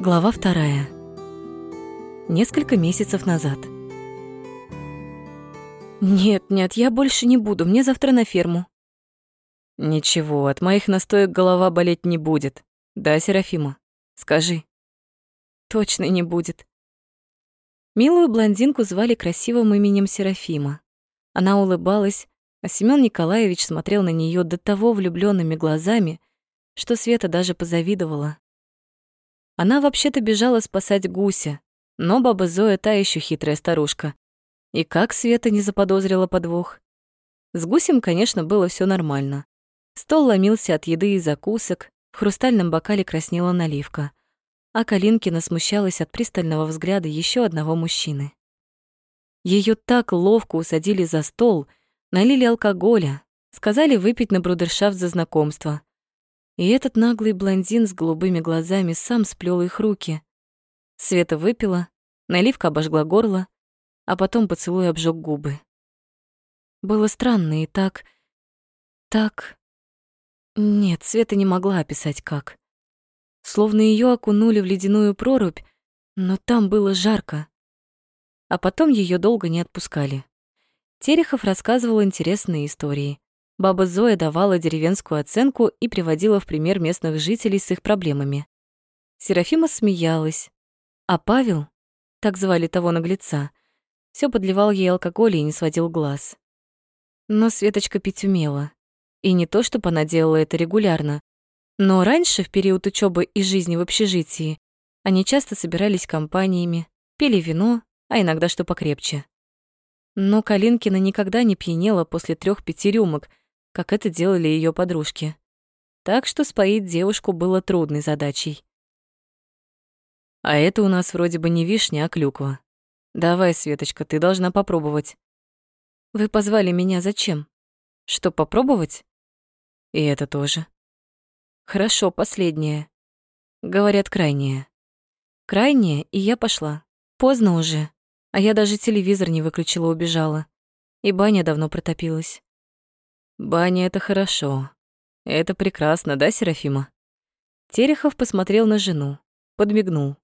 Глава вторая. Несколько месяцев назад. Нет, нет, я больше не буду. Мне завтра на ферму. Ничего, от моих настоек голова болеть не будет. Да, Серафима? Скажи. Точно не будет. Милую блондинку звали красивым именем Серафима. Она улыбалась, а Семён Николаевич смотрел на неё до того влюблёнными глазами, что Света даже позавидовала. Она вообще-то бежала спасать гуся, но баба Зоя та еще хитрая старушка. И как Света не заподозрила подвох? С гусем, конечно, было все нормально. Стол ломился от еды и закусок, в хрустальном бокале краснела наливка. А Калинкина смущалась от пристального взгляда еще одного мужчины. Ее так ловко усадили за стол, налили алкоголя, сказали выпить на брудершафт за знакомство. И этот наглый блондин с голубыми глазами сам сплел их руки. Света выпила, наливка обожгла горло, а потом поцелуй обжег губы. Было странно и так... так... Нет, Света не могла описать как. Словно ее окунули в ледяную прорубь, но там было жарко. А потом ее долго не отпускали. Терехов рассказывал интересные истории. Баба Зоя давала деревенскую оценку и приводила в пример местных жителей с их проблемами. Серафима смеялась, а Павел, так звали того наглеца, все подливал ей алкоголь и не сводил глаз. Но Светочка пить умела. И не то, чтобы она делала это регулярно, но раньше, в период учебы и жизни в общежитии, они часто собирались компаниями, пили вино, а иногда что покрепче. Но Калинкина никогда не пьянела после трех пяти рюмок, как это делали ее подружки. Так что споить девушку было трудной задачей. А это у нас вроде бы не вишня, а клюква. Давай, Светочка, ты должна попробовать. Вы позвали меня зачем? Что, попробовать? И это тоже. Хорошо, последнее. Говорят, крайнее. Крайнее, и я пошла. Поздно уже, а я даже телевизор не выключила, убежала. И баня давно протопилась. Баня — это хорошо. Это прекрасно, да, Серафима? Терехов посмотрел на жену, подмигнул.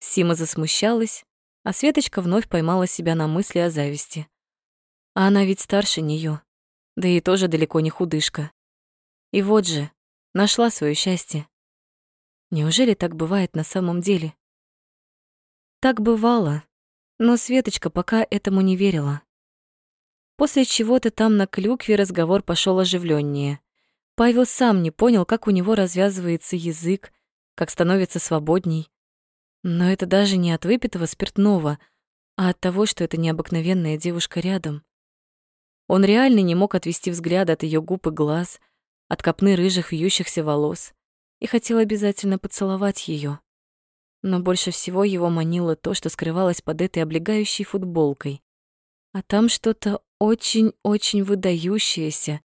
Сима засмущалась, а Светочка вновь поймала себя на мысли о зависти. А она ведь старше неё, да и тоже далеко не худышка. И вот же, нашла своё счастье. Неужели так бывает на самом деле? Так бывало, но Светочка пока этому не верила. После чего-то там на клюкве разговор пошел оживленнее. Павел сам не понял, как у него развязывается язык, как становится свободней. Но это даже не от выпитого спиртного, а от того, что это необыкновенная девушка рядом. Он реально не мог отвести взгляд от ее губ и глаз, от копны рыжих вьющихся волос, и хотел обязательно поцеловать ее. Но больше всего его манило то, что скрывалось под этой облегающей футболкой. А там что-то очень-очень выдающееся,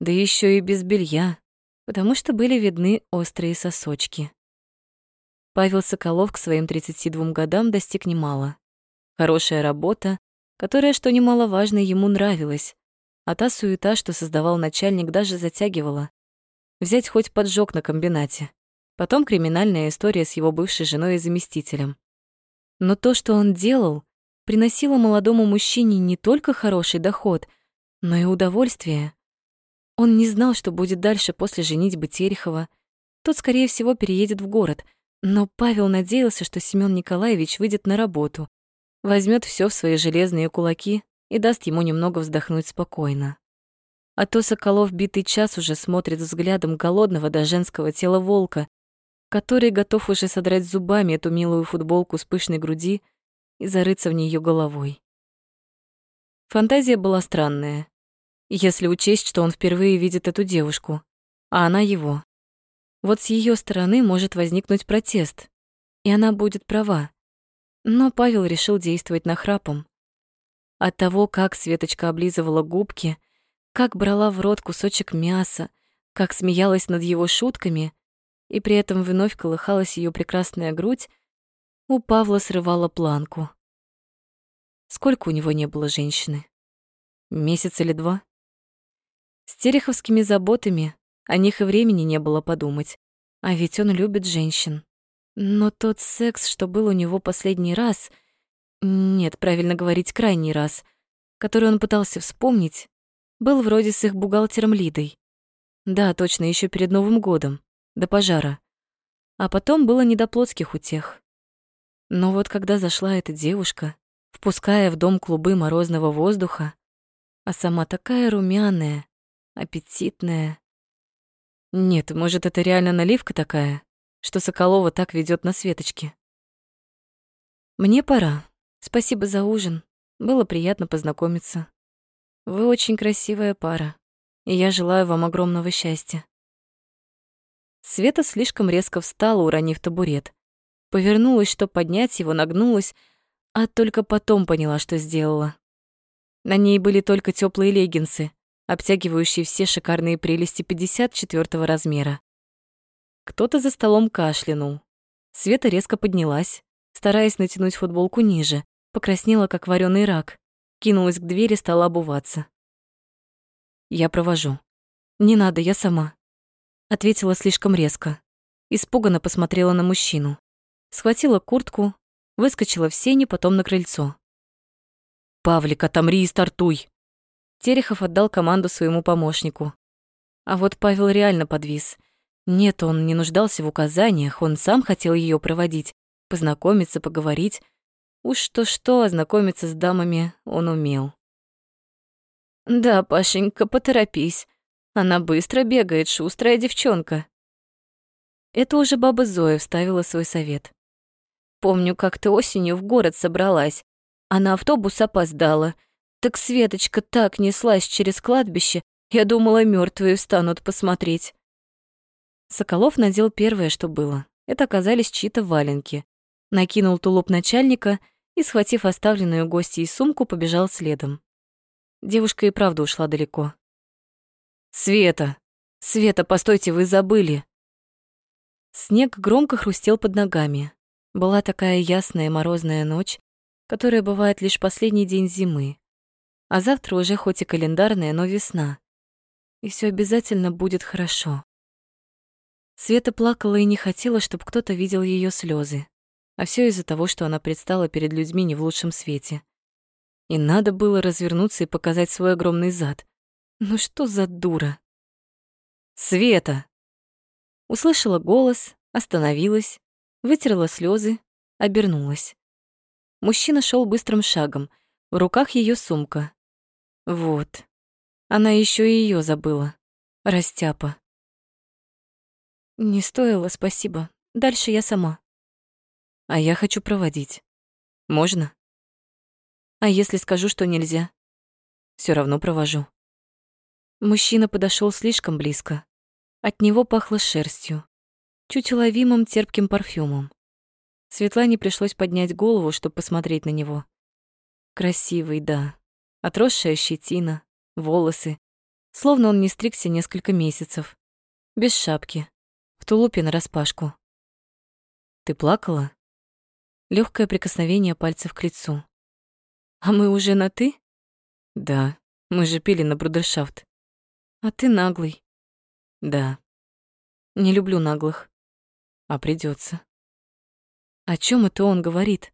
да еще и без белья, потому что были видны острые сосочки. Павел Соколов к своим 32 годам достиг немало. Хорошая работа, которая, что немаловажно, ему нравилась, а та суета, что создавал начальник, даже затягивала. Взять хоть поджог на комбинате. Потом криминальная история с его бывшей женой и заместителем. Но то, что он делал, приносила молодому мужчине не только хороший доход, но и удовольствие. Он не знал, что будет дальше после женитьбы Терехова. Тот, скорее всего, переедет в город, но Павел надеялся, что Семён Николаевич выйдет на работу, возьмет все в свои железные кулаки и даст ему немного вздохнуть спокойно. А то Соколов битый час уже смотрит взглядом голодного до женского тела волка, который готов уже содрать зубами эту милую футболку с пышной груди и зарыться в нее головой. Фантазия была странная, если учесть, что он впервые видит эту девушку, а она его. Вот с ее стороны может возникнуть протест, и она будет права. Но Павел решил действовать нахрапом. От того, как Светочка облизывала губки, как брала в рот кусочек мяса, как смеялась над его шутками, и при этом вновь колыхалась ее прекрасная грудь, у Павла срывала планку. Сколько у него не было женщины? Месяц или два? С тереховскими заботами о них и времени не было подумать. А ведь он любит женщин. Но тот секс, что был у него последний раз, нет, правильно говорить, крайний раз, который он пытался вспомнить, был вроде с их бухгалтером Лидой. Да, точно, еще перед Новым годом, до пожара. А потом было не до плотских утех. Но вот когда зашла эта девушка, впуская в дом клубы морозного воздуха, а сама такая румяная, аппетитная. Нет, может, это реально наливка такая, что Соколова так ведет на Светочке. Мне пора. Спасибо за ужин. Было приятно познакомиться. Вы очень красивая пара, и я желаю вам огромного счастья. Света слишком резко встала, уронив табурет. Повернулась, чтобы поднять его, нагнулась, а только потом поняла, что сделала. На ней были только теплые леггинсы, обтягивающие все шикарные прелести 54 размера. Кто-то за столом кашлянул. Света резко поднялась, стараясь натянуть футболку ниже, покраснела, как вареный рак, кинулась к двери, стала обуваться. «Я провожу». «Не надо, я сама», — ответила слишком резко. Испуганно посмотрела на мужчину. Схватила куртку, выскочила в сени, потом на крыльцо. «Павлик, отомри и стартуй!» Терехов отдал команду своему помощнику. А вот Павел реально подвис. Нет, он не нуждался в указаниях, он сам хотел ее проводить, познакомиться, поговорить. Уж что-что, ознакомиться с дамами он умел. «Да, Пашенька, поторопись. Она быстро бегает, шустрая девчонка». Это уже баба Зоя вставила свой совет. «Помню, как ты осенью в город собралась, а на автобус опоздала. Так Светочка так неслась через кладбище, я думала, мертвые встанут посмотреть. Соколов надел первое, что было. Это оказались чьи-то валенки. Накинул тулуп начальника и, схватив оставленную гостьей сумку, побежал следом. Девушка и правда ушла далеко. «Света! Света, постойте, вы забыли!» Снег громко хрустел под ногами. Была такая ясная морозная ночь, которая бывает лишь последний день зимы. А завтра уже хоть и календарная, но весна. И все обязательно будет хорошо. Света плакала и не хотела, чтобы кто-то видел ее слезы. А все из-за того, что она предстала перед людьми не в лучшем свете. И надо было развернуться и показать свой огромный зад. Ну что за дура? Света! Услышала голос, остановилась, вытерла слезы, обернулась. Мужчина шел быстрым шагом. В руках ее сумка. Вот. Она еще и ее забыла. Растяпа. Не стоило, спасибо. Дальше я сама. А я хочу проводить. Можно? А если скажу, что нельзя? Все равно провожу. Мужчина подошел слишком близко. От него пахло шерстью, чуть уловимым терпким парфюмом. Светлане пришлось поднять голову, чтобы посмотреть на него. Красивый, да. Отросшая щетина, волосы. Словно он не стригся несколько месяцев. Без шапки. В тулупе нараспашку. «Ты плакала?» Легкое прикосновение пальцев к лицу. «А мы уже на «ты»?» «Да, мы же пили на брудершафт». «А ты наглый». «Да». «Не люблю наглых». «А придется. О чем это он говорит?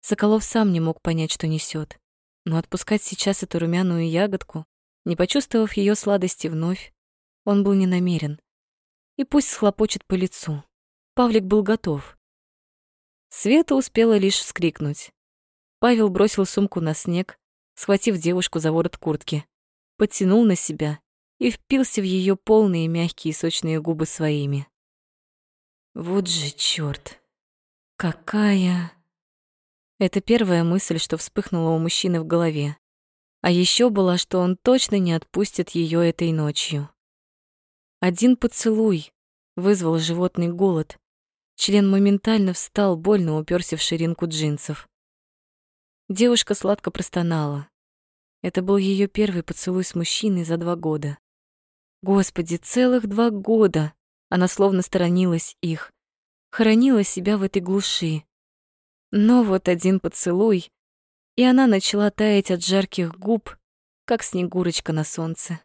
Соколов сам не мог понять, что несет, но отпускать сейчас эту румяную ягодку, не почувствовав ее сладости вновь, он был не намерен. И пусть схлопочет по лицу. Павлик был готов. Света успела лишь вскрикнуть. Павел бросил сумку на снег, схватив девушку за ворот куртки, подтянул на себя и впился в ее полные мягкие сочные губы своими. Вот же чёрт! Какая... Это первая мысль, что вспыхнула у мужчины в голове. А еще была, что он точно не отпустит ее этой ночью. Один поцелуй вызвал животный голод. Член моментально встал, больно уперся в ширинку джинсов. Девушка сладко простонала. Это был ее первый поцелуй с мужчиной за два года. Господи, целых два года! Она словно сторонилась их, хоронила себя в этой глуши. Но вот один поцелуй, и она начала таять от жарких губ, как снегурочка на солнце.